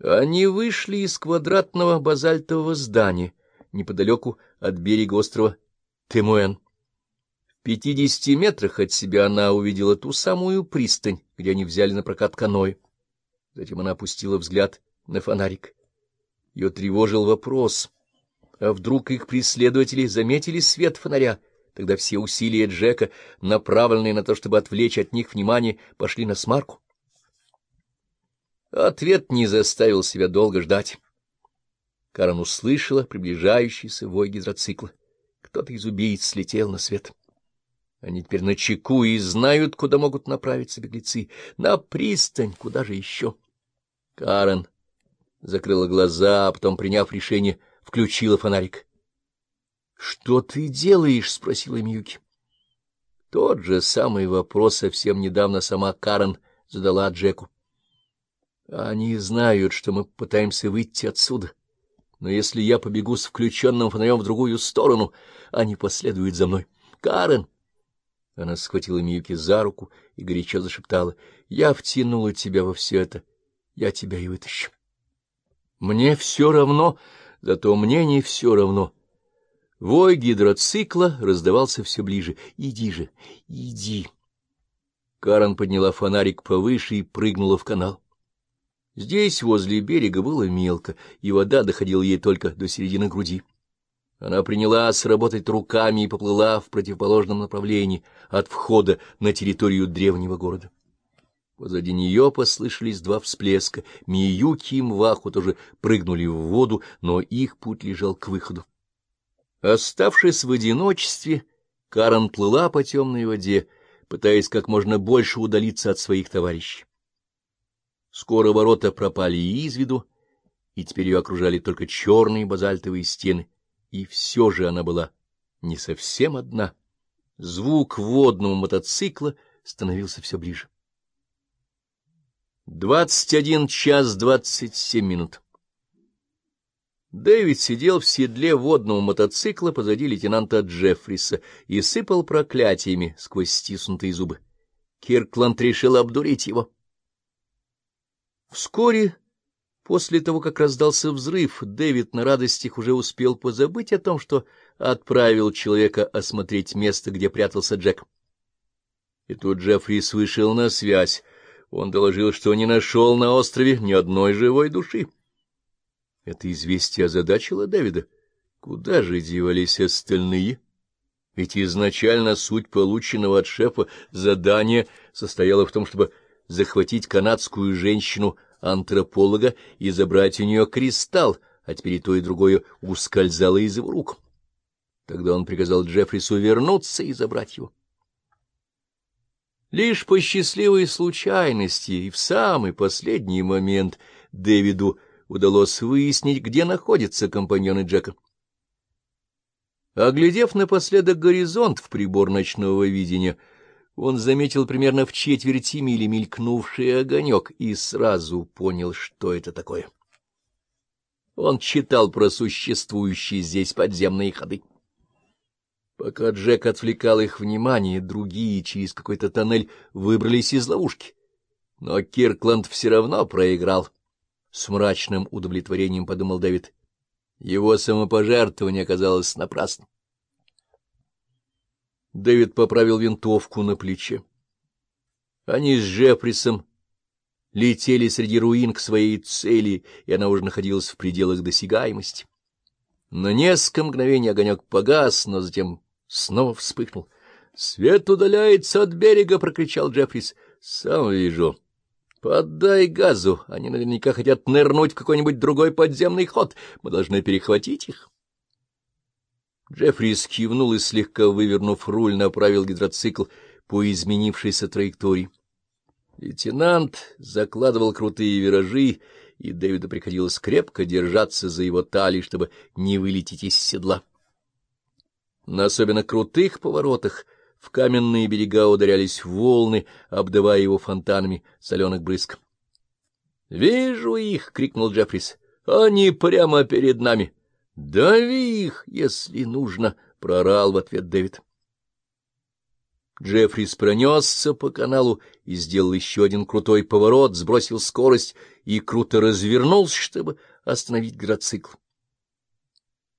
Они вышли из квадратного базальтового здания неподалеку от берега острова Темуэн. В пятидесяти метрах от себя она увидела ту самую пристань, где они взяли на прокат каноэ. Затем она опустила взгляд на фонарик. Ее тревожил вопрос, а вдруг их преследователи заметили свет фонаря, тогда все усилия Джека, направленные на то, чтобы отвлечь от них внимание, пошли на смарку. Ответ не заставил себя долго ждать. Карен услышала приближающийся вой гидроцикла. Кто-то из убийц слетел на свет. Они теперь на чеку и знают, куда могут направиться беглецы. На пристань, куда же еще? Карен закрыла глаза, а потом, приняв решение, включила фонарик. — Что ты делаешь? — спросила Миюки. Тот же самый вопрос совсем недавно сама Карен задала Джеку. Они знают, что мы пытаемся выйти отсюда. Но если я побегу с включенным фонарем в другую сторону, они последуют за мной. Карен! Она схватила Миюки за руку и горячо зашептала. — Я втянула тебя во все это. Я тебя и вытащу. Мне все равно, зато мне не все равно. Вой гидроцикла раздавался все ближе. Иди же, иди. Карен подняла фонарик повыше и прыгнула в канал. Здесь, возле берега, было мелко, и вода доходила ей только до середины груди. Она принялась работать руками и поплыла в противоположном направлении от входа на территорию древнего города. Позади нее послышались два всплеска. Миюки и Мваху тоже прыгнули в воду, но их путь лежал к выходу. Оставшись в одиночестве, Карен плыла по темной воде, пытаясь как можно больше удалиться от своих товарищей. Скоро ворота пропали из виду, и теперь ее окружали только черные базальтовые стены, и все же она была не совсем одна. Звук водного мотоцикла становился все ближе. Двадцать один час двадцать семь минут. Дэвид сидел в седле водного мотоцикла позади лейтенанта Джеффриса и сыпал проклятиями сквозь стиснутые зубы. Киркланд решил обдурить его. Вскоре после того, как раздался взрыв, Дэвид на радостях уже успел позабыть о том, что отправил человека осмотреть место, где прятался Джек. И тут Джеффрис вышел на связь. Он доложил, что не нашел на острове ни одной живой души. Это известие озадачило Дэвида. Куда же девались остальные? Ведь изначально суть полученного от шефа задания состояла в том, чтобы захватить канадскую женщину-антрополога и забрать у нее кристалл, а теперь и то, и другое ускользало из его рук. Тогда он приказал Джеффрису вернуться и забрать его. Лишь по счастливой случайности и в самый последний момент Дэвиду удалось выяснить, где находятся компаньоны Джека. Оглядев напоследок горизонт в прибор ночного видения, он заметил примерно в четверти мили мелькнувший огонек и сразу понял, что это такое. Он читал про существующие здесь подземные ходы. Пока Джек отвлекал их внимание, другие через какой-то тоннель выбрались из ловушки. Но Киркланд все равно проиграл. С мрачным удовлетворением подумал Дэвид. Его самопожертвование оказалось напрасным. Дэвид поправил винтовку на плече. Они с Джеффрисом летели среди руин к своей цели, и она уже находилась в пределах досягаемости. На несколько мгновений огонек погас, но затем снова вспыхнул. — Свет удаляется от берега! — прокричал Джеффрис. — Сам вижу. — Поддай газу. Они наверняка хотят нырнуть в какой-нибудь другой подземный ход. Мы должны перехватить их. Джеффри скивнул и, слегка вывернув руль, направил гидроцикл по изменившейся траектории. Лейтенант закладывал крутые виражи, и Дэвиду приходилось крепко держаться за его талии, чтобы не вылететь из седла. На особенно крутых поворотах в каменные берега ударялись волны, обдавая его фонтанами соленых брызг. — Вижу их! — крикнул Джеффрис. — Они прямо перед нами! — «Дави их, если нужно!» — прорал в ответ Дэвид. Джеффрис пронесся по каналу и сделал еще один крутой поворот, сбросил скорость и круто развернулся, чтобы остановить гидроцикл.